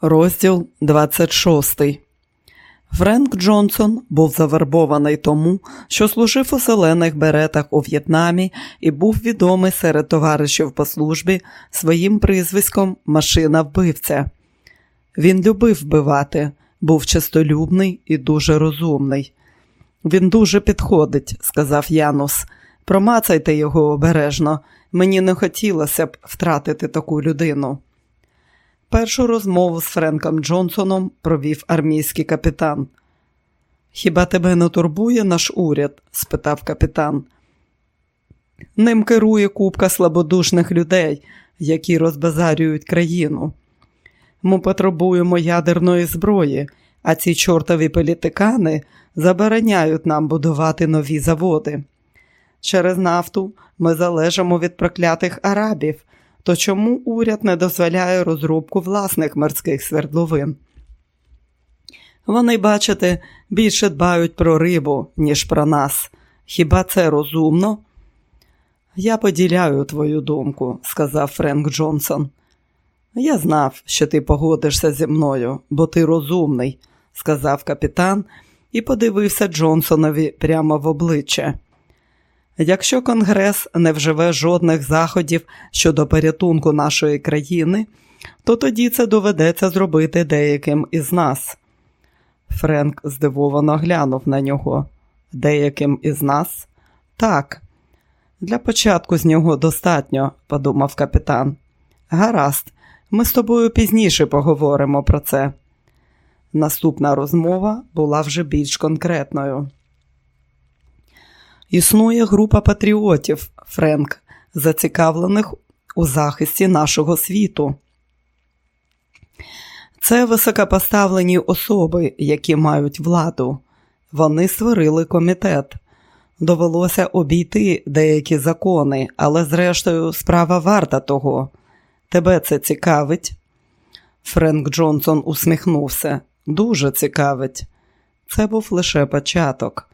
Розділ 26 Френк Джонсон був завербований тому, що служив у зелених беретах у В'єтнамі і був відомий серед товаришів по службі своїм прізвиськом Машина вбивця. Він любив вбивати, був чистолюбний і дуже розумний. Він дуже підходить, сказав Янус. Промацайте його обережно. Мені не хотілося б втратити таку людину. Першу розмову з Френком Джонсоном провів армійський капітан. Хіба тебе не турбує наш уряд? спитав капітан. Ним керує купка слабодушних людей, які розбазарюють країну. Ми потребуємо ядерної зброї, а ці чортові політикани забороняють нам будувати нові заводи. Через нафту ми залежимо від проклятих арабів, то чому уряд не дозволяє розробку власних морських свердловин? Вони, бачите, більше дбають про рибу, ніж про нас. Хіба це розумно? Я поділяю твою думку, сказав Френк Джонсон. Я знав, що ти погодишся зі мною, бо ти розумний, сказав капітан і подивився Джонсонові прямо в обличчя. Якщо Конгрес не вживе жодних заходів щодо порятунку нашої країни, то тоді це доведеться зробити деяким із нас. Френк здивовано глянув на нього. Деяким із нас? Так. Для початку з нього достатньо, подумав капітан. Гаразд, ми з тобою пізніше поговоримо про це. Наступна розмова була вже більш конкретною. Існує група патріотів, Френк, зацікавлених у захисті нашого світу. Це високопоставлені особи, які мають владу. Вони створили комітет. Довелося обійти деякі закони, але, зрештою, справа варта того. Тебе це цікавить? Френк Джонсон усміхнувся. Дуже цікавить. Це був лише початок.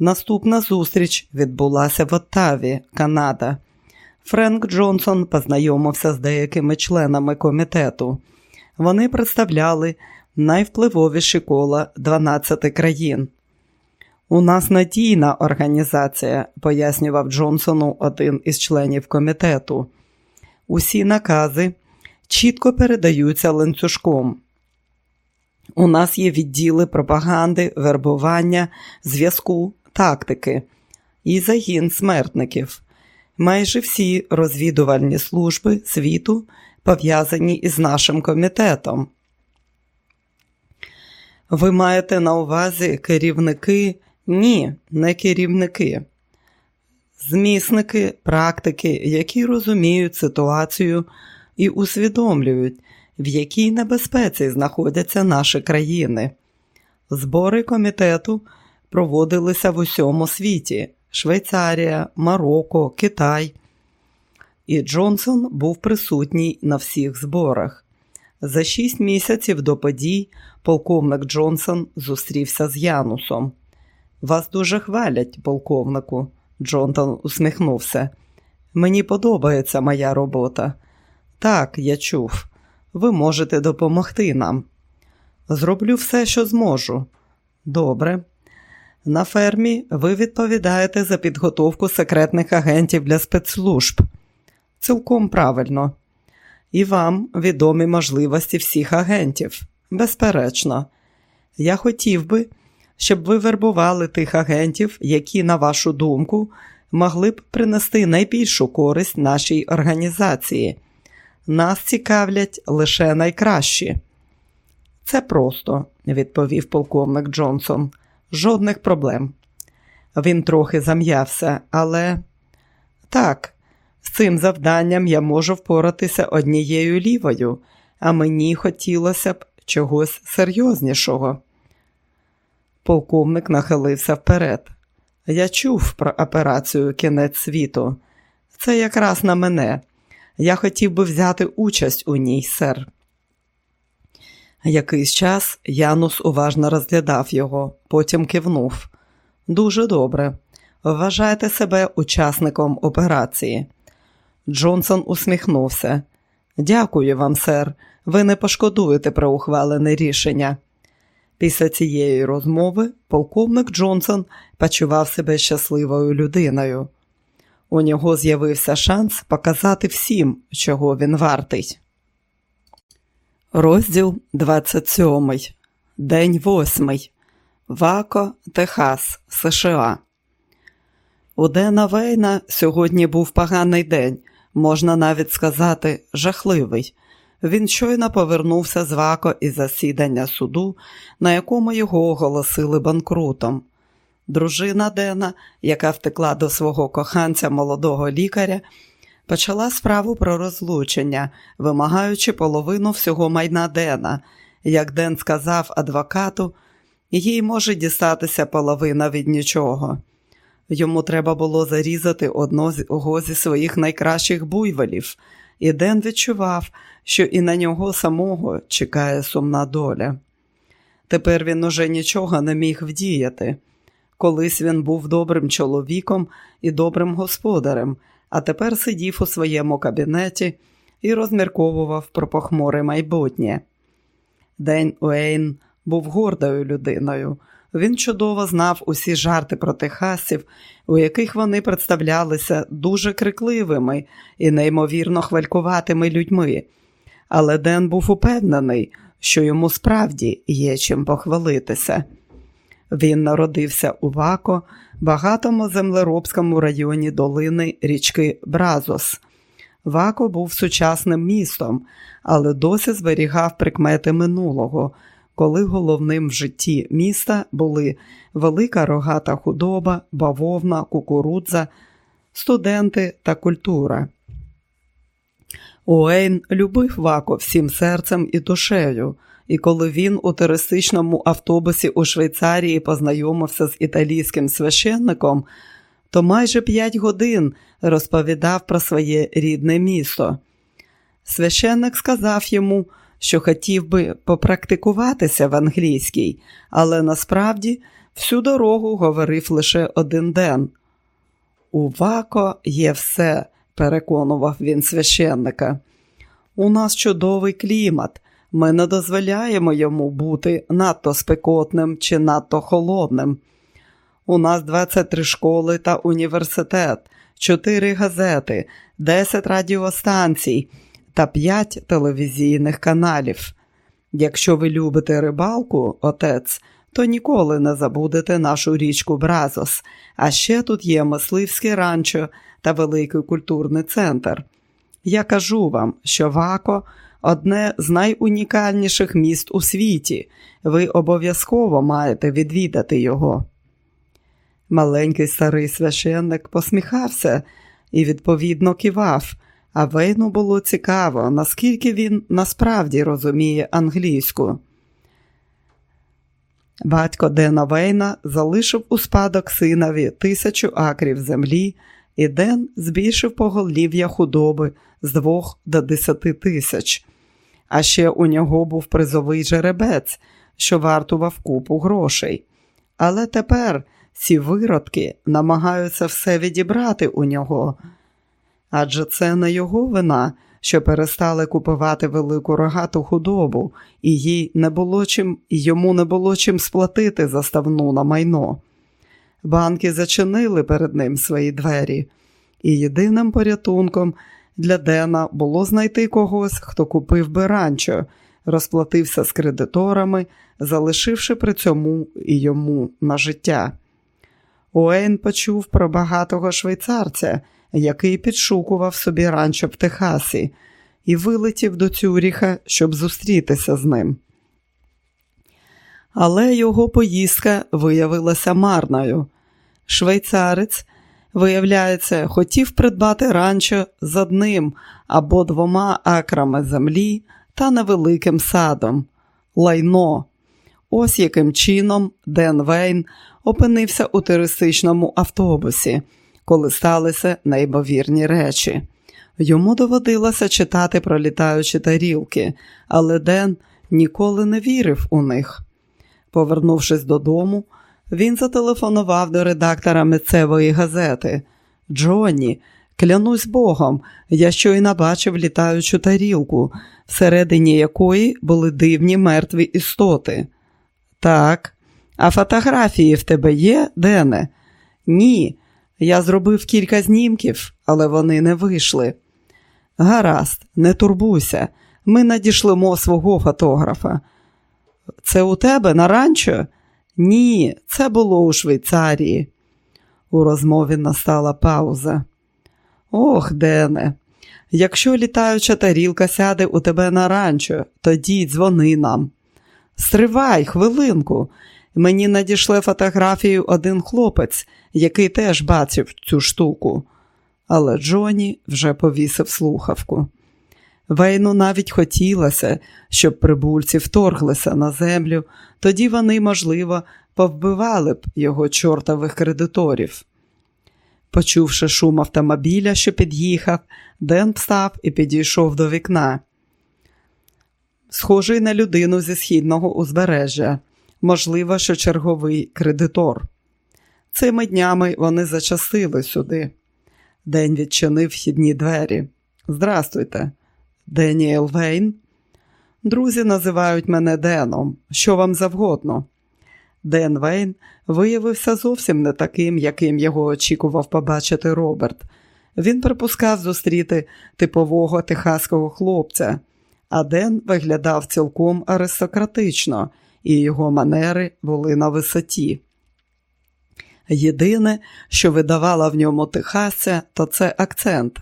Наступна зустріч відбулася в Оттаві, Канада. Френк Джонсон познайомився з деякими членами комітету. Вони представляли найвпливовіші кола 12 країн. У нас надійна організація, пояснював Джонсону один із членів комітету. Усі накази чітко передаються ланцюжком. У нас є відділи пропаганди, вербування, зв'язку, тактики і загін смертників. Майже всі розвідувальні служби світу пов'язані із нашим комітетом. Ви маєте на увазі керівники? Ні, не керівники. Змісники, практики, які розуміють ситуацію і усвідомлюють, в якій небезпеці знаходяться наші країни. Збори комітету проводилися в усьому світі: Швейцарія, Марокко, Китай. І Джонсон був присутній на всіх зборах. За шість місяців до подій полковник Джонсон зустрівся з Янусом. Вас дуже хвалять, полковнику. Джонсон усміхнувся. Мені подобається моя робота. Так, я чув. Ви можете допомогти нам. Зроблю все, що зможу. Добре. На фермі ви відповідаєте за підготовку секретних агентів для спецслужб. Цілком правильно. І вам відомі можливості всіх агентів. Безперечно, я хотів би, щоб ви вербували тих агентів, які, на вашу думку, могли б принести найбільшу користь нашій організації. Нас цікавлять лише найкращі. Це просто, відповів полковник Джонсон. Жодних проблем. Він трохи зам'явся, але так, з цим завданням я можу впоратися однією лівою, а мені хотілося б чогось серйознішого. Полковник нахилився вперед. Я чув про операцію кінець світу. Це якраз на мене. Я хотів би взяти участь у ній, сер. Якийсь час Янус уважно розглядав його, потім кивнув. Дуже добре. Вважайте себе учасником операції. Джонсон усміхнувся. Дякую вам, сер. Ви не пошкодуєте про ухвалене рішення. Після цієї розмови полковник Джонсон почував себе щасливою людиною. У нього з'явився шанс показати всім, чого він вартий. Розділ 27. День 8. Вако, Техас, США. У Дена Вейна сьогодні був поганий день, можна навіть сказати, жахливий. Він щойно повернувся з Вако із засідання суду, на якому його оголосили банкрутом. Дружина Дена, яка втекла до свого коханця молодого лікаря, почала справу про розлучення, вимагаючи половину всього майна Дена. Як Ден сказав адвокату, їй може дістатися половина від нічого. Йому треба було зарізати одного зі своїх найкращих буйволів, і Ден відчував, що і на нього самого чекає сумна доля. Тепер він уже нічого не міг вдіяти. Колись він був добрим чоловіком і добрим господарем, а тепер сидів у своєму кабінеті і розмірковував про похмуре майбутнє. День Уейн був гордою людиною. Він чудово знав усі жарти про техасів, у яких вони представлялися дуже крикливими і неймовірно хвалькуватими людьми. Але Ден був упевнений, що йому справді є чим похвалитися. Він народився у Вако, багатому землеробському районі долини річки Бразос. Вако був сучасним містом, але досі зберігав прикмети минулого, коли головним в житті міста були велика рогата худоба, бавовна, кукурудза, студенти та культура. Уейн любив Вако всім серцем і душею, і коли він у туристичному автобусі у Швейцарії познайомився з італійським священником, то майже п'ять годин розповідав про своє рідне місто. Священник сказав йому, що хотів би попрактикуватися в англійській, але насправді всю дорогу говорив лише один день. У Вако є все, переконував він священника. У нас чудовий клімат. Ми не дозволяємо йому бути надто спекотним чи надто холодним. У нас 23 школи та університет, 4 газети, 10 радіостанцій та 5 телевізійних каналів. Якщо ви любите рибалку, отець, то ніколи не забудете нашу річку Бразос, а ще тут є мисливське ранчо та великий культурний центр. Я кажу вам, що Вако одне з найунікальніших міст у світі. Ви обов'язково маєте відвідати його. Маленький старий священник посміхався і відповідно кивав, а Вейну було цікаво, наскільки він насправді розуміє англійську. Батько Дена Вейна залишив у спадок синові тисячу акрів землі, і Ден збільшив поголів'я худоби з двох до десяти тисяч. А ще у нього був призовий жеребець, що вартував купу грошей. Але тепер ці виродки намагаються все відібрати у нього. Адже це не його вина, що перестали купувати велику рогату худобу, і їй не було чим, йому не було чим сплатити заставну на майно. Банки зачинили перед ним свої двері, і єдиним порятунком для Дена було знайти когось, хто купив би ранчо, розплатився з кредиторами, залишивши при цьому і йому на життя. Уейн почув про багатого швейцарця, який підшукував собі ранчо в Техасі, і вилетів до Цюріха, щоб зустрітися з ним. Але його поїздка виявилася марною. Швейцарець, виявляється, хотів придбати ранчо з одним або двома акрами землі та невеликим садом. Лайно. Ось яким чином Ден Вейн опинився у туристичному автобусі, коли сталися неймовірні речі. Йому доводилося читати про літаючі тарілки, але Ден ніколи не вірив у них. Повернувшись додому, він зателефонував до редактора місцевої газети. Джонні, Клянусь Богом, я щойно бачив літаючу тарілку, всередині якої були дивні мертві істоти. Так, а фотографії в тебе є, Дене? Ні. Я зробив кілька знімків, але вони не вийшли. Гаразд, не турбуйся, ми надішлемо свого фотографа. Це у тебе на ранчо? Ні, це було у Швейцарії. У розмові настала пауза. Ох, Дене, якщо літаюча тарілка сяде у тебе на ранчо, тоді дзвони нам. Стривай, хвилинку. Мені надійшле фотографію один хлопець, який теж бачив цю штуку. Але Джоні вже повісив слухавку. Вейну навіть хотілося, щоб прибульці вторглися на землю, тоді вони, можливо, повбивали б його чортових кредиторів. Почувши шум автомобіля, що під'їхав, Ден встав і підійшов до вікна. Схожий на людину зі східного узбережжя, можливо, що черговий кредитор. Цими днями вони зачастили сюди. День відчинив вхідні двері. Здрастуйте, Деніел Вейн. Друзі називають мене Деном. Що вам завгодно? Ден Вейн виявився зовсім не таким, яким його очікував побачити Роберт. Він припускав зустріти типового техаського хлопця, а Ден виглядав цілком аристократично, і його манери були на висоті. Єдине, що видавала в ньому техасця, то це акцент.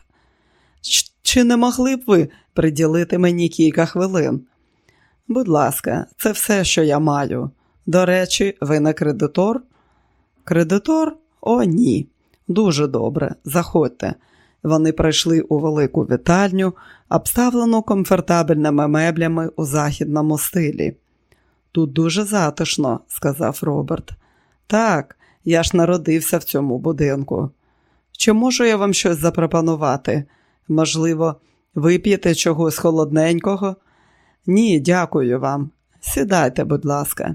Чи не могли б ви приділити мені кілька хвилин? Будь ласка, це все, що я маю. До речі, ви не кредитор? Кредитор? О, ні. Дуже добре. Заходьте. Вони прийшли у велику вітальню, обставлену комфортабельними меблями у західному стилі. Тут дуже затишно, сказав Роберт. Так, я ж народився в цьому будинку. Чи можу я вам щось запропонувати? Можливо, вип'єте чогось холодненького? Ні, дякую вам. Сідайте, будь ласка.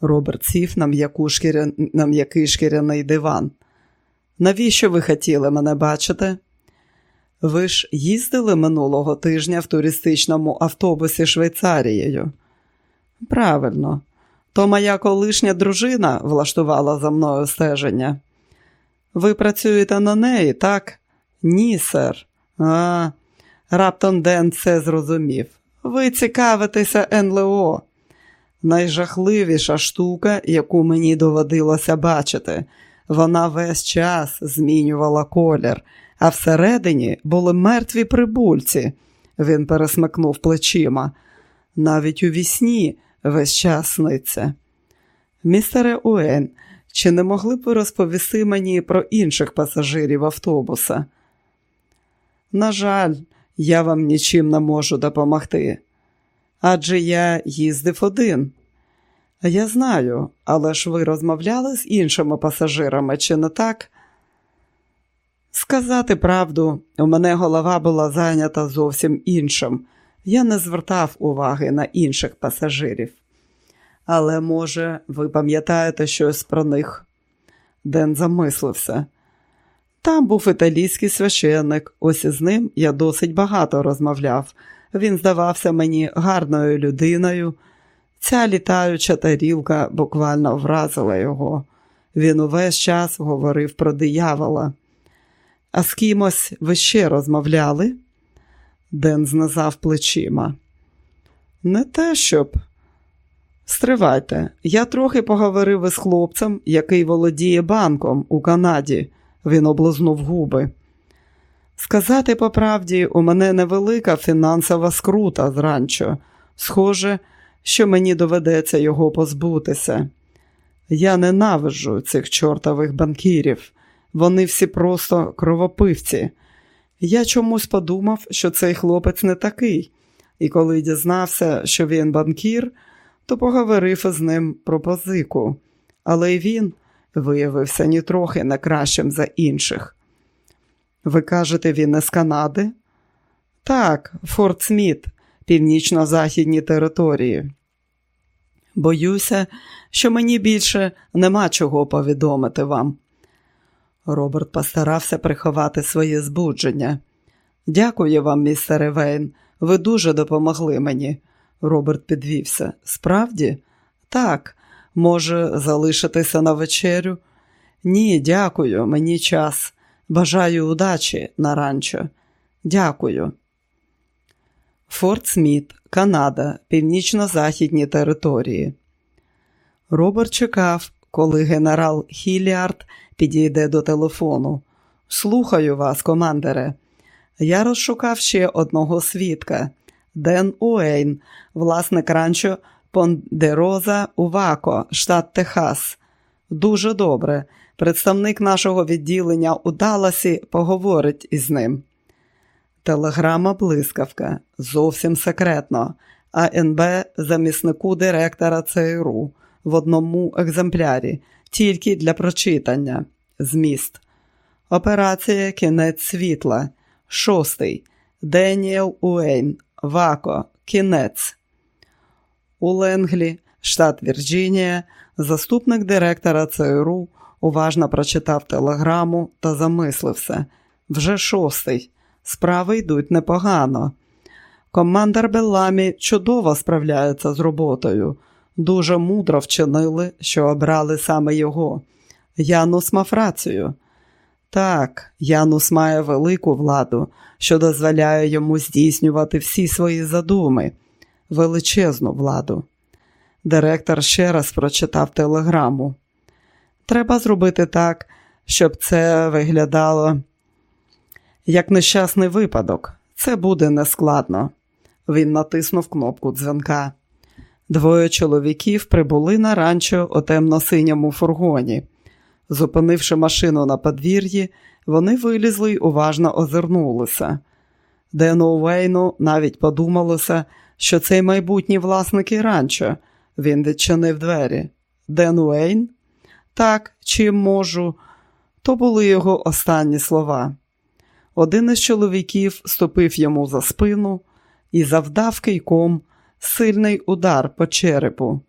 Роберт сів на, шкіря... на м'який шкіряний диван. Навіщо ви хотіли мене бачити? Ви ж їздили минулого тижня в туристичному автобусі Швейцарією? Правильно, то моя колишня дружина влаштувала за мною стеження. Ви працюєте на неї, так? Ні, сер. А, раптом Ден це зрозумів. Ви цікавитеся НЛО. Найжахливіша штука, яку мені доводилося бачити. Вона весь час змінювала колір, а всередині були мертві прибульці. Він пересмикнув плечима. Навіть у вісні весь час сниться. Містере Уен, чи не могли б ви розповісти мені про інших пасажирів автобуса? На жаль, я вам нічим не можу допомогти. Адже я їздив один. Я знаю, але ж ви розмовляли з іншими пасажирами, чи не так? Сказати правду, у мене голова була зайнята зовсім іншим. Я не звертав уваги на інших пасажирів. Але, може, ви пам'ятаєте щось про них? Ден замислився. Там був італійський священник, ось із ним я досить багато розмовляв. Він здавався мені гарною людиною. Ця літаюча тарілка буквально вразила його. Він увесь час говорив про диявола. А з кимось ви ще розмовляли? Ден знизав плечима. Не те, щоб. Стривайте, я трохи поговорив із хлопцем, який володіє банком у Канаді. Він облизнув губи. Сказати по правді, у мене невелика фінансова скрута зранчо. Схоже, що мені доведеться його позбутися. Я ненавиджу цих чортових банкірів. Вони всі просто кровопивці. Я чомусь подумав, що цей хлопець не такий, і коли дізнався, що він банкір, то поговорив із ним про позику, але й він виявився нітрохи не кращим за інших. Ви кажете, він із Канади? Так, Форт Сміт, північно-західні території. Боюся, що мені більше нема чого повідомити вам. Роберт постарався приховати своє збудження. Дякую вам, містере Вейн. Ви дуже допомогли мені. Роберт підвівся. Справді? Так, може, залишитися на вечерю? Ні, дякую, мені час. Бажаю удачі на ранчо. Дякую. Форт Сміт, Канада, північно-західні території. Роберт чекав, коли генерал Хіліард підійде до телефону. Слухаю вас, командире. Я розшукав ще одного свідка Ден Уейн, власник ранчо Пондероза Увако, штат Техас. Дуже добре. Представник нашого відділення у Далласі поговорить із ним. Телеграма блискавка. Зовсім секретно. АНБ заміснику директора ЦРУ в одному екземплярі, тільки для прочитання. Зміст. Операція Кінець світла. Шостий. Деніел Уейн. Вако. Кінець. У Ленглі, штат Вірджинія, заступник директора ЦРУ уважно прочитав телеграму та замислився. Вже шостий. Справи йдуть непогано. Командир Белламі чудово справляється з роботою. Дуже мудро вчинили, що обрали саме його. Янус мав рацію. Так, Янус має велику владу, що дозволяє йому здійснювати всі свої задуми, величезну владу. Директор ще раз прочитав телеграму. Треба зробити так, щоб це виглядало як нещасний випадок. Це буде нескладно. Він натиснув кнопку дзвінка. Двоє чоловіків прибули на ранчо у темно-синьому фургоні. Зупинивши машину на подвір'ї, вони вилізли й уважно озирнулися. Дену Уейну навіть подумалося, що цей майбутній власник і ранчо. Він відчинив двері. Ден Уейн? Так, чим можу. То були його останні слова. Один із чоловіків ступив йому за спину і завдав кийком сильний удар по черепу.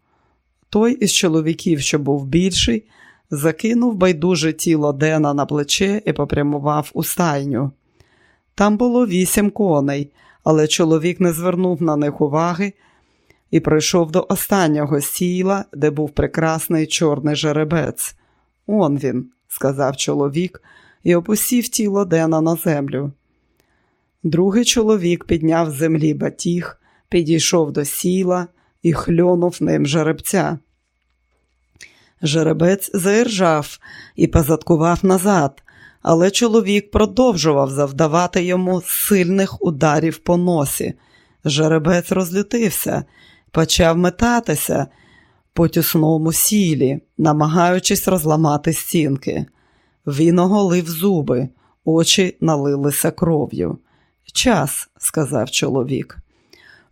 Той із чоловіків, що був більший, закинув байдуже тіло Дена на плече і попрямував у стайню. Там було вісім коней, але чоловік не звернув на них уваги і прийшов до останнього сіла, де був прекрасний чорний жеребець. Он він, сказав чоловік, і опустив тіло Дена на землю. Другий чоловік підняв з землі батіг, підійшов до сіла і хльонув ним жеребця. Жеребець заіржав і позадкував назад, але чоловік продовжував завдавати йому сильних ударів по носі. Жеребець розлютився, почав метатися по тісному сілі, намагаючись розламати стінки. Він оголив зуби, очі налилися кров'ю. Час, сказав чоловік.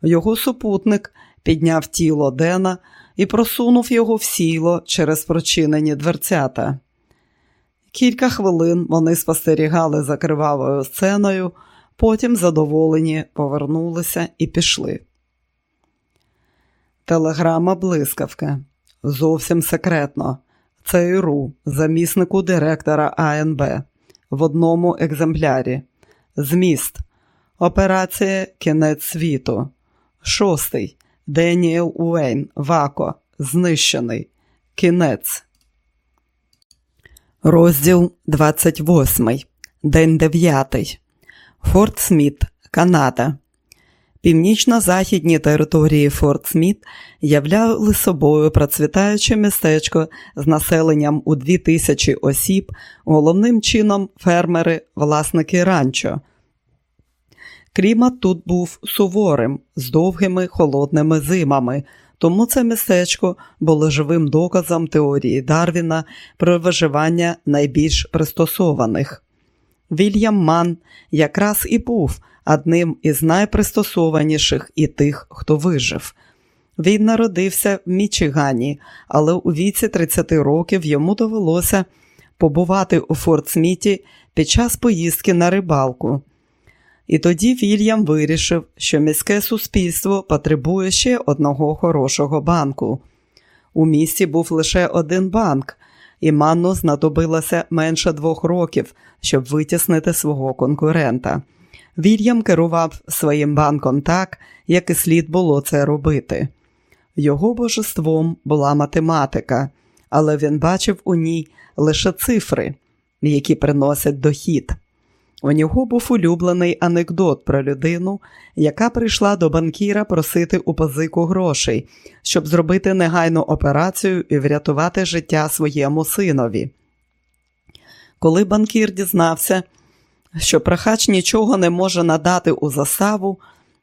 Його супутник підняв тіло Дена і просунув його в сіло через прочинені дверцята. Кілька хвилин вони спостерігали за кривавою сценою, потім задоволені повернулися і пішли. Телеграма блискавка. Зовсім секретно. ЦРУ, заміснику директора АНБ в одному екземплярі. Зміст. Операція Кінець світу. Шостий. Деніел Уейн. Вако. Знищений. Кінець. Розділ 28. День 9. Форт Сміт. Канада. Північно-західні території Форт Сміт являли собою процвітаюче містечко з населенням у 2000 осіб, головним чином фермери, власники ранчо. Клімат тут був суворим, з довгими холодними зимами, тому це містечко було живим доказом теорії Дарвіна про виживання найбільш пристосованих. Вільям Ман якраз і був одним із найпристосованіших і тих, хто вижив. Він народився в Мічигані, але у віці 30 років йому довелося побувати у Форт Сміті під час поїздки на рибалку. І тоді Вільям вирішив, що міське суспільство потребує ще одного хорошого банку. У місті був лише один банк, і Манну знадобилося менше двох років, щоб витіснити свого конкурента. Вільям керував своїм банком так, як і слід було це робити. Його божеством була математика, але він бачив у ній лише цифри, які приносять дохід. У нього був улюблений анекдот про людину, яка прийшла до банкіра просити у позику грошей, щоб зробити негайну операцію і врятувати життя своєму синові. Коли банкір дізнався, що прохач нічого не може надати у заставу,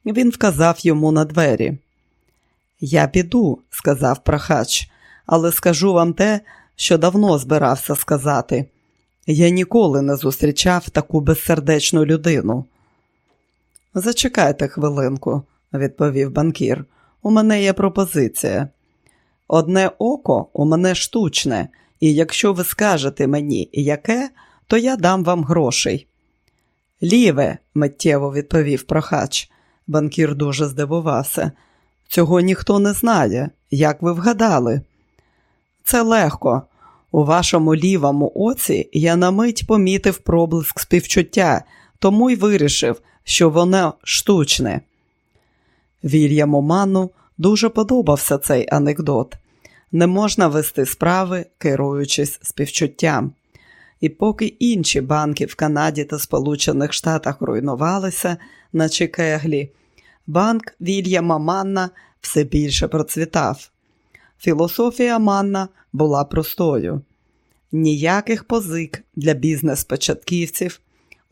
він вказав йому на двері. Я піду, сказав прохач, але скажу вам те, що давно збирався сказати. Я ніколи не зустрічав таку безсердечну людину. Зачекайте хвилинку, відповів банкір. У мене є пропозиція. Одне око у мене штучне, і якщо ви скажете мені, яке, то я дам вам грошей. Ліве, миттєво відповів прохач. Банкір дуже здивувався. Цього ніхто не знає. Як ви вгадали? Це легко. У вашому лівому оці я на мить помітив проблиск співчуття, тому й вирішив, що воно штучне. Вільяму Ману дуже подобався цей анекдот. Не можна вести справи, керуючись співчуттям. І поки інші банки в Канаді та Сполучених Штатах руйнувалися, наче кеглі, банк Вільяма Манна все більше процвітав. Філософія Манна була простою: ніяких позик для бізнес-початківців,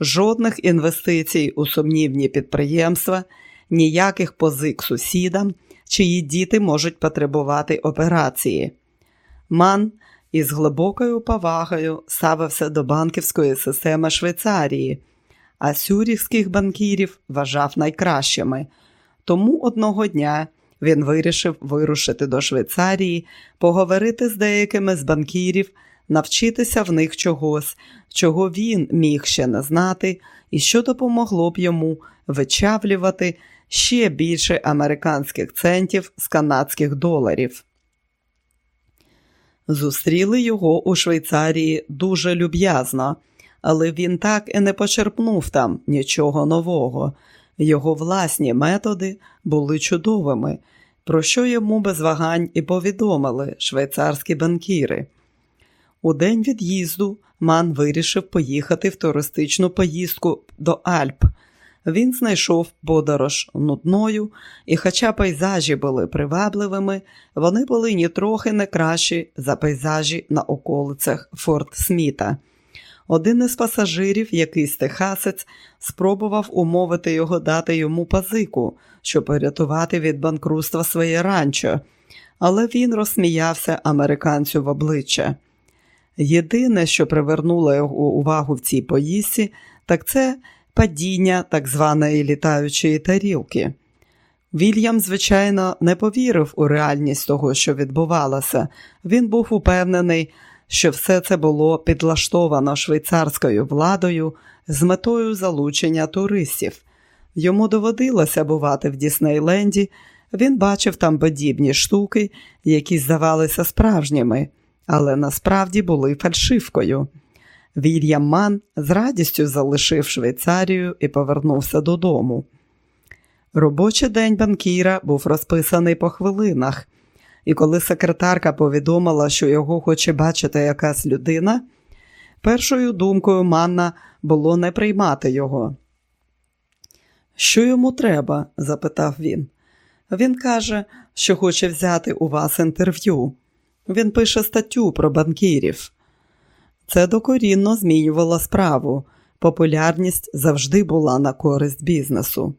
жодних інвестицій у сумнівні підприємства, ніяких позик сусідам, чиї діти можуть потребувати операції. Ман із глибокою повагою ставився до банківської системи Швейцарії, а сюрівських банкірів вважав найкращими. Тому одного дня він вирішив вирушити до Швейцарії, поговорити з деякими з банкірів, навчитися в них чогось, чого він міг ще не знати, і що допомогло б йому вичавлювати ще більше американських центів з канадських доларів. Зустріли його у Швейцарії дуже люб'язно, але він так і не почерпнув там нічого нового. Його власні методи були чудовими, про що йому без вагань і повідомили швейцарські банкіри. У день від'їзду Ман вирішив поїхати в туристичну поїздку до Альп. Він знайшов подорож нудною, і, хоча пейзажі були привабливими, вони були нітрохи не кращі за пейзажі на околицях Форт Сміта. Один із пасажирів, якийсь техасець, спробував умовити його дати йому пазику, щоб порятувати від банкрутства своє ранчо, але він розсміявся американцю в обличчя. Єдине, що привернуло його увагу в цій поїздці, так це падіння так званої літаючої тарілки. Вільям, звичайно, не повірив у реальність того, що відбувалося. Він був упевнений, що все це було підлаштовано швейцарською владою з метою залучення туристів. Йому доводилося бувати в Діснейленді, він бачив там подібні штуки, які здавалися справжніми, але насправді були фальшивкою. Вільям Ман з радістю залишив Швейцарію і повернувся додому. Робочий день банкіра був розписаний по хвилинах, і коли секретарка повідомила, що його хоче бачити якась людина, першою думкою Манна було не приймати його. Що йому треба? запитав він. Він каже, що хоче взяти у вас інтерв'ю. Він пише статтю про банкірів. Це докорінно змінювало справу. Популярність завжди була на користь бізнесу.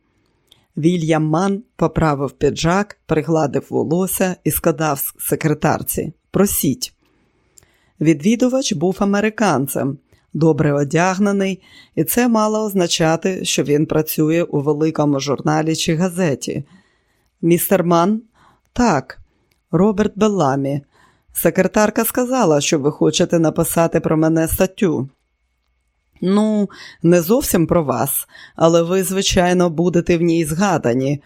Вільям Ман поправив піджак, пригладив волосся і сказав секретарці Просіть. Відвідувач був американцем, добре одягнений, і це мало означати, що він працює у великому журналі чи газеті. Містер Ман? Так, Роберт Белламі. Секретарка сказала, що ви хочете написати про мене статтю. Ну, не зовсім про вас, але ви, звичайно, будете в ній згадані.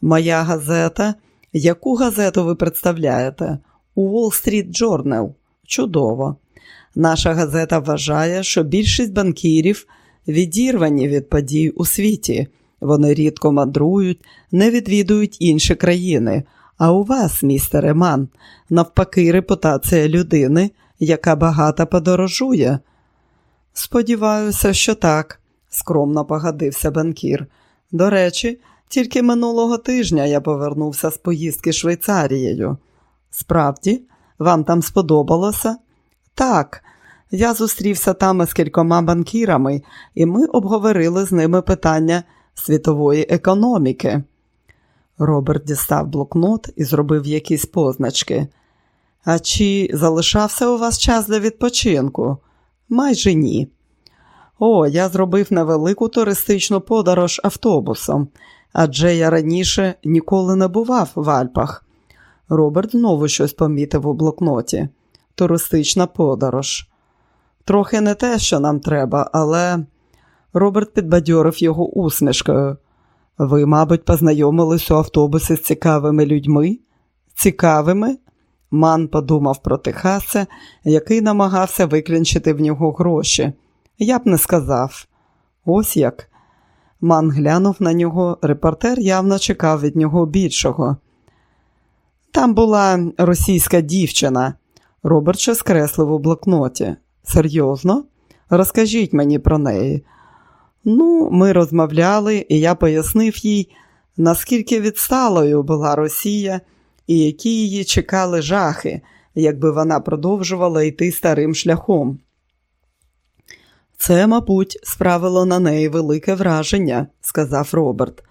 Моя газета. Яку газету ви представляєте? У Wall Street Journal. Чудово. Наша газета вважає, що більшість банкірів відірвані від подій у світі. Вони рідко мандрують, не відвідують інші країни. А у вас, містере Ман, навпаки, репутація людини, яка багато подорожує. Сподіваюся, що так, скромно погодився банкір. До речі, тільки минулого тижня я повернувся з поїздки Швейцарією. Справді, вам там сподобалося? Так, я зустрівся там із кількома банкірами, і ми обговорили з ними питання світової економіки. Роберт дістав блокнот і зробив якісь позначки. А чи залишався у вас час для відпочинку? Майже ні. О, я зробив невелику туристичну подорож автобусом, адже я раніше ніколи не бував в Альпах. Роберт знову щось помітив у блокноті. Туристична подорож. Трохи не те, що нам треба, але Роберт підбадьорив його усмішкою. Ви, мабуть, познайомились у автобусі з цікавими людьми? Цікавими? Ман подумав про Техаса, який намагався виклінчити в нього гроші. Я б не сказав. Ось як. Ман глянув на нього, репортер явно чекав від нього більшого. Там була російська дівчина. Роберт ще скреслив у блокноті. Серйозно? Розкажіть мені про неї. Ну, ми розмовляли, і я пояснив їй, наскільки відсталою була Росія і які її чекали жахи, якби вона продовжувала йти старим шляхом. Це, мабуть, справило на неї велике враження, сказав Роберт.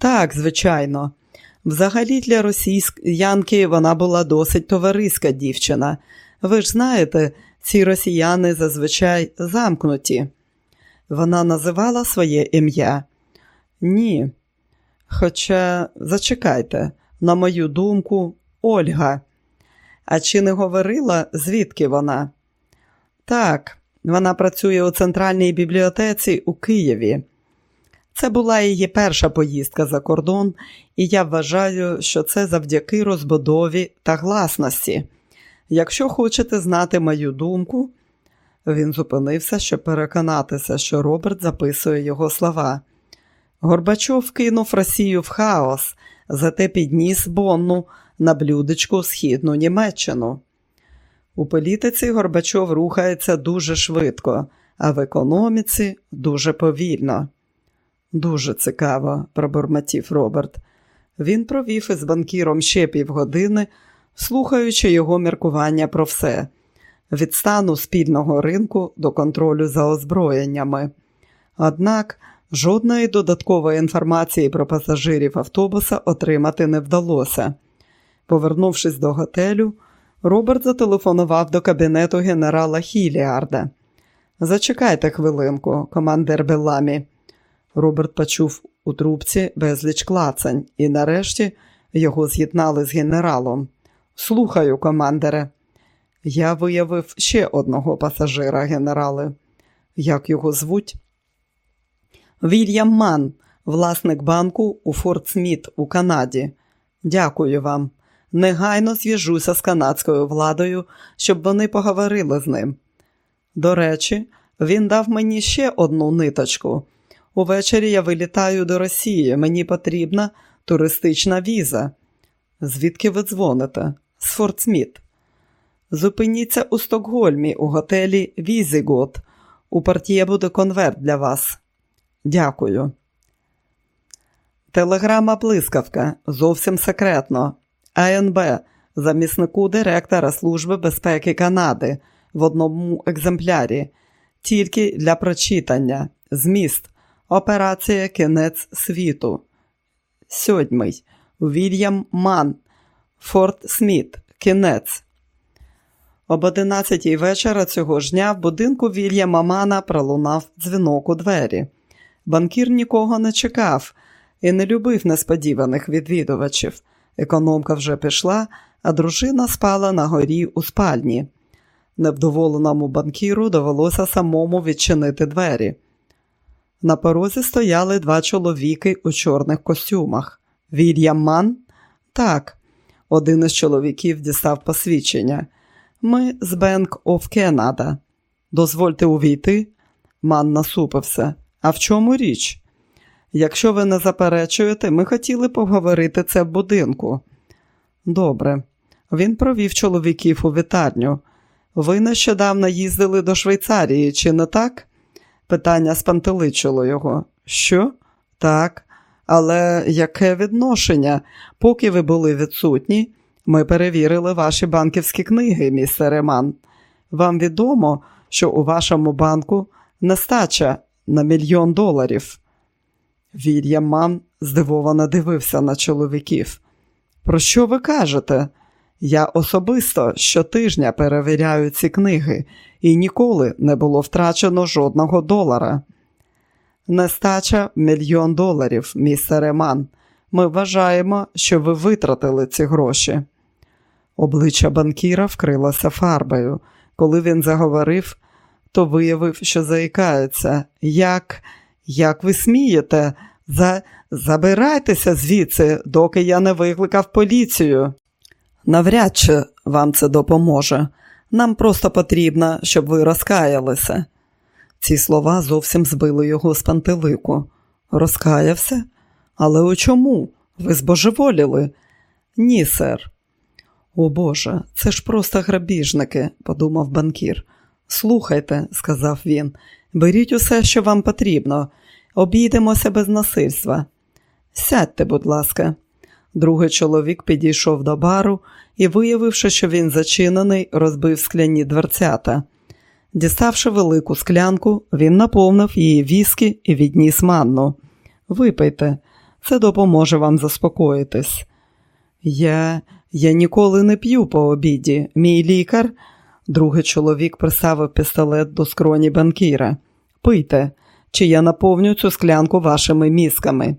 Так, звичайно. Взагалі для росіянки вона була досить товариська дівчина. Ви ж знаєте, ці росіяни зазвичай замкнуті. Вона називала своє ім'я? Ні. Хоча, зачекайте, на мою думку, Ольга. А чи не говорила, звідки вона? Так, вона працює у центральній бібліотеці у Києві. Це була її перша поїздка за кордон, і я вважаю, що це завдяки розбудові та гласності. Якщо хочете знати мою думку, він зупинився, щоб переконатися, що Роберт записує його слова. Горбачов кинув Росію в хаос, зате підніс Бонну на блюдечку східну Німеччину. У політиці Горбачов рухається дуже швидко, а в економіці дуже повільно. Дуже цікаво, пробурмотів Роберт. Він провів із банкіром ще півгодини, слухаючи його міркування про все від стану спільного ринку до контролю за озброєннями. Однак жодної додаткової інформації про пасажирів автобуса отримати не вдалося. Повернувшись до готелю, Роберт зателефонував до кабінету генерала Хіліарда. Зачекайте хвилинку, командир Беламі. Роберт почув у трубці безліч клацань, і нарешті його з'єднали з генералом. Слухаю, командире. Я виявив ще одного пасажира, генерали. Як його звуть? Вільям Ман, власник банку у Форт Сміт у Канаді. Дякую вам. Негайно зв'яжуся з канадською владою, щоб вони поговорили з ним. До речі, він дав мені ще одну ниточку. Увечері я вилітаю до Росії. Мені потрібна туристична віза. Звідки ви дзвоните? З Форт Сміт. Зупиніться у Стокгольмі у готелі Візігот. У партіє буде конверт для вас. Дякую. Телеграма блискавка. Зовсім секретно. АНБ, заміснику директора Служби безпеки Канади в одному екземплярі. Тільки для прочитання. Зміст. Операція Кінець світу. Сьомий. Вільям Ман. Форт Сміт. Кінець. Об одинадцятій вечора цього ж дня в будинку Вільяма Мана пролунав дзвінок у двері. Банкір нікого не чекав і не любив несподіваних відвідувачів. Економка вже пішла, а дружина спала на горі у спальні. Невдоволеному банкіру довелося самому відчинити двері. На порозі стояли два чоловіки у чорних костюмах. Вільям Ман? Так, один із чоловіків дістав посвідчення. Ми з Bank of Canada. Дозвольте увійти. Ман насупився. А в чому річ? Якщо ви не заперечуєте, ми хотіли поговорити це в будинку. Добре. Він провів чоловіків у вітальню. Ви нещодавно їздили до Швейцарії, чи не так? Питання спантеличило його. Що? Так. Але яке відношення? Поки ви були відсутні, ми перевірили ваші банківські книги, містер Еман. Вам відомо, що у вашому банку нестача на мільйон доларів. Вільям Ман здивовано дивився на чоловіків. Про що ви кажете? Я особисто щотижня перевіряю ці книги, і ніколи не було втрачено жодного долара. Нестача мільйон доларів, містер Еман. Ми вважаємо, що ви витратили ці гроші. Обличчя банкіра вкрилося фарбою. Коли він заговорив, то виявив, що заїкається. Як як ви смієте? За... Забирайтеся звідси, доки я не викликав поліцію. Навряд чи вам це допоможе. Нам просто потрібно, щоб ви розкаялися. Ці слова зовсім збили його з пантелику. Розкаявся? Але у чому? Ви збожеволіли? Ні, сер. О Боже, це ж просто грабіжники, подумав банкір. Слухайте, сказав він, беріть усе, що вам потрібно, обійдемося без насильства. Сядьте, будь ласка. Другий чоловік підійшов до бару і, виявивши, що він зачинений, розбив скляні дверцята. Діставши велику склянку, він наповнив її віскі і відніс манну. Випийте, це допоможе вам заспокоїтись. Я я ніколи не п'ю по обіді. Мій лікар. Другий чоловік приставив пістолет до скроні банкіра. Пийте, чи я наповню цю склянку вашими мізками.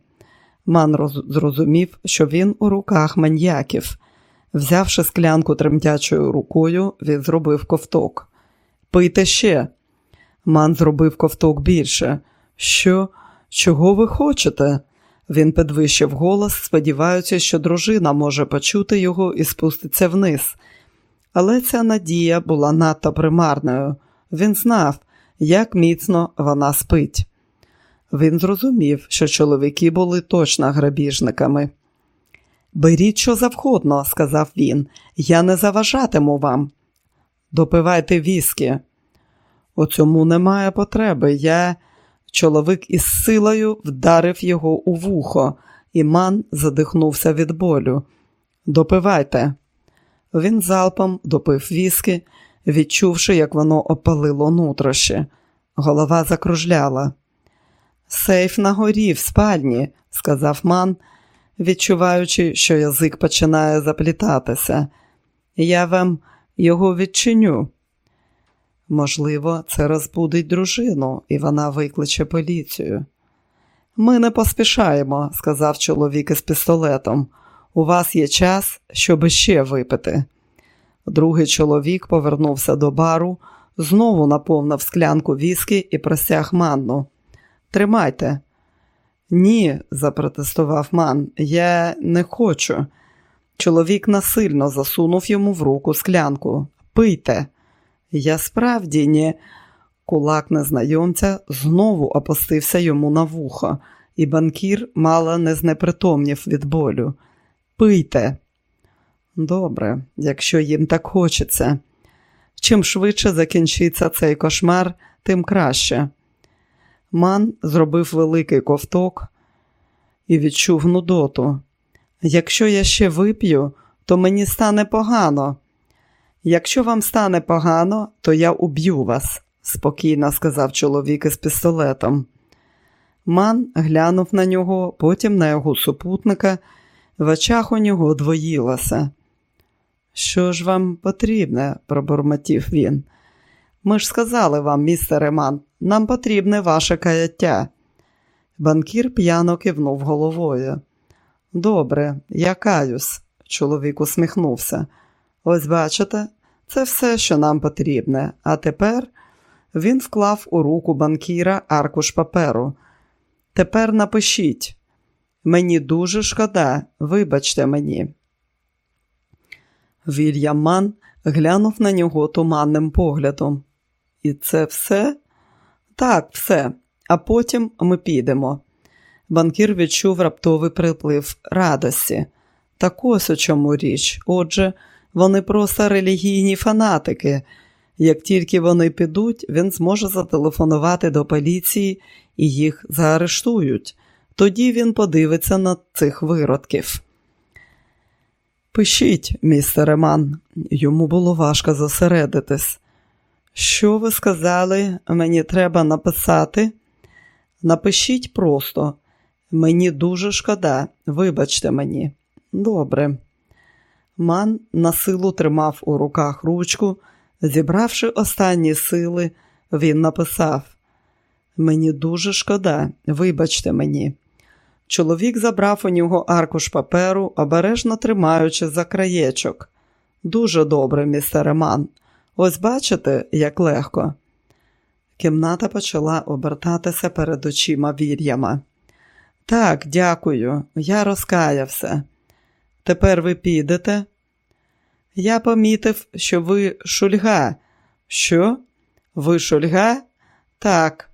Ман роз... зрозумів, що він у руках маньяків. Взявши склянку тремтячою рукою, він зробив ковток. Пийте ще. Ман зробив ковток більше. Що? Чого ви хочете? Він підвищив голос, сподіваючись, що дружина може почути його і спуститься вниз. Але ця надія була надто примарною. Він знав, як міцно вона спить. Він зрозумів, що чоловіки були точно грабіжниками. Беріть що завгодно, сказав він, я не заважатиму вам. Допивайте віскі. У цьому немає потреби. Я. Чоловік із силою вдарив його у вухо, і ман задихнувся від болю. Допивайте. Він залпом допив віскі, відчувши, як воно опалило нутрощі. Голова закружляла. Сейф на горі в спальні, сказав ман, відчуваючи, що язик починає заплітатися. Я вам його відчиню. Можливо, це розбудить дружину, і вона викличе поліцію. Ми не поспішаємо, сказав чоловік із пістолетом. У вас є час, щоб ще випити. Другий чоловік повернувся до бару, знову наповнив склянку віскі і простяг манну. Тримайте. Ні, запротестував ман, я не хочу. Чоловік насильно засунув йому в руку склянку. Пийте. Я справді ні. Кулак незнайомця знову опустився йому на вухо, і банкір мало не знепритомнів від болю. Пийте. Добре, якщо їм так хочеться. Чим швидше закінчиться цей кошмар, тим краще. Ман зробив великий ковток і відчув нудоту. Якщо я ще вип'ю, то мені стане погано. Якщо вам стане погано, то я уб'ю вас, спокійно сказав чоловік із пістолетом. Ман глянув на нього, потім на його супутника, в очах у нього двоїлося. Що ж вам потрібне? пробурмотів він. Ми ж сказали вам, містере Ман, нам потрібне ваше каяття. Банкір п'яно кивнув головою. Добре, я каюсь, чоловік усміхнувся. Ось бачите, це все, що нам потрібне. А тепер він вклав у руку банкіра аркуш паперу. Тепер напишіть. Мені дуже шкода, вибачте мені. Вільям Ман глянув на нього туманним поглядом. І це все? Так, все. А потім ми підемо. Банкір відчув раптовий приплив радості. Так ось у чому річ. Отже, вони просто релігійні фанатики. Як тільки вони підуть, він зможе зателефонувати до поліції і їх заарештують. Тоді він подивиться на цих виродків. Пишіть, містере Ман, йому було важко зосередитись. Що ви сказали, мені треба написати? Напишіть просто. Мені дуже шкода, вибачте мені. Добре. Ман на силу тримав у руках ручку. Зібравши останні сили, він написав: Мені дуже шкода, вибачте мені. Чоловік забрав у нього аркуш паперу, обережно тримаючи за краєчок. Дуже добре, містере Ман. Ось бачите, як легко. Кімната почала обертатися перед очима Вільяма. Так, дякую, я розкаявся. Тепер ви підете? Я помітив, що ви шульга. Що? Ви шульга? Так.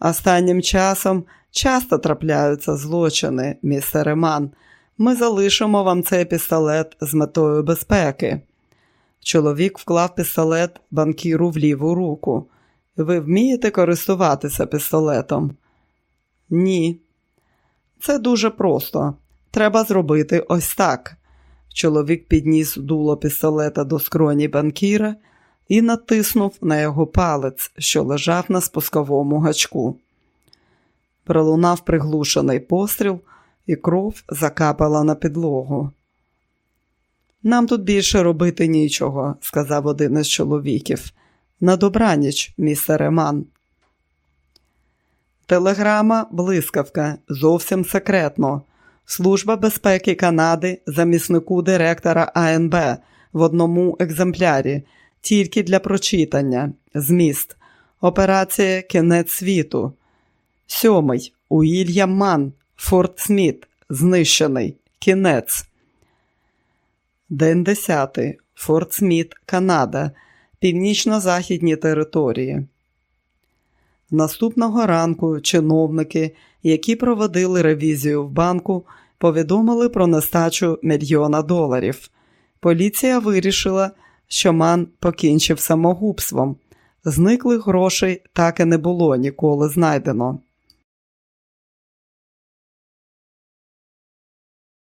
Останнім часом часто трапляються злочини, містер Реман. Ми залишимо вам цей пістолет з метою безпеки. Чоловік вклав пістолет банкіру в ліву руку. Ви вмієте користуватися пістолетом? Ні. Це дуже просто. Треба зробити ось так. Чоловік підніс дуло пістолета до скроні банкіра і натиснув на його палець, що лежав на спусковому гачку. Пролунав приглушений постріл, і кров закапала на підлогу. Нам тут більше робити нічого, сказав один із чоловіків. На добраніч, містер Еман. Телеграма блискавка зовсім секретно. Служба безпеки Канади заміснику директора АНБ в одному екземплярі, тільки для прочитання. Зміст. Операція Кінець світу. Сьомий. Уільям Ман. Форт Сміт. Знищений. Кінець. День 10. Форт Сміт, Канада. Північно-західні території. Наступного ранку чиновники, які проводили ревізію в банку, повідомили про нестачу мільйона доларів. Поліція вирішила, що ман покінчив самогубством. Зниклих грошей так і не було ніколи знайдено.